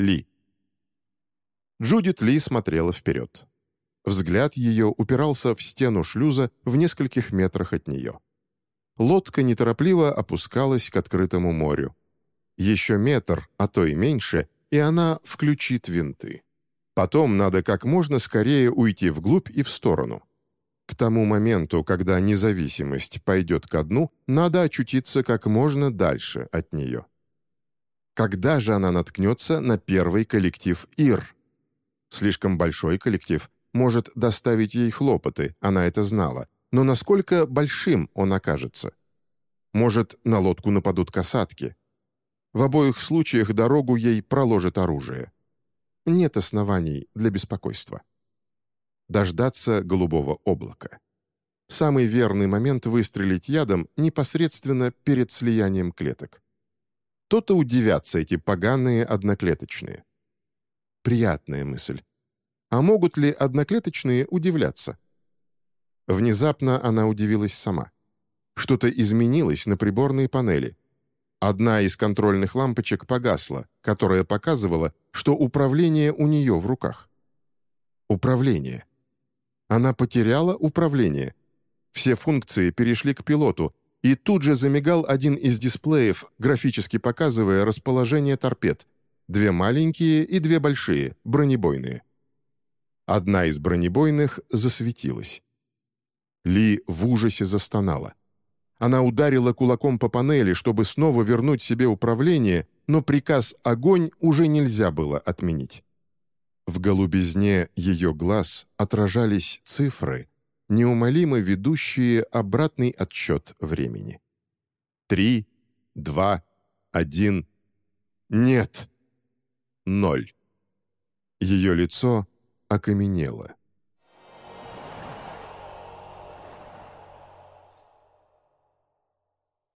Ли. Джудит Ли смотрела вперед. Взгляд ее упирался в стену шлюза в нескольких метрах от нее. Лодка неторопливо опускалась к открытому морю. Еще метр, а то и меньше, и она включит винты. Потом надо как можно скорее уйти вглубь и в сторону. К тому моменту, когда независимость пойдет ко дну, надо очутиться как можно дальше от нее. Когда же она наткнется на первый коллектив ИР? Слишком большой коллектив может доставить ей хлопоты, она это знала, но насколько большим он окажется? Может, на лодку нападут касатки? В обоих случаях дорогу ей проложит оружие. Нет оснований для беспокойства дождаться голубого облака. Самый верный момент выстрелить ядом непосредственно перед слиянием клеток. То-то удивятся эти поганые одноклеточные. Приятная мысль. А могут ли одноклеточные удивляться? Внезапно она удивилась сама. Что-то изменилось на приборной панели. Одна из контрольных лампочек погасла, которая показывала, что управление у нее в руках. Управление. Она потеряла управление. Все функции перешли к пилоту, и тут же замигал один из дисплеев, графически показывая расположение торпед. Две маленькие и две большие, бронебойные. Одна из бронебойных засветилась. Ли в ужасе застонала. Она ударила кулаком по панели, чтобы снова вернуть себе управление, но приказ «Огонь» уже нельзя было отменить. В голубизне ее глаз отражались цифры, неумолимо ведущие обратный отсчет времени. Три, два, один, нет, ноль. Ее лицо окаменело.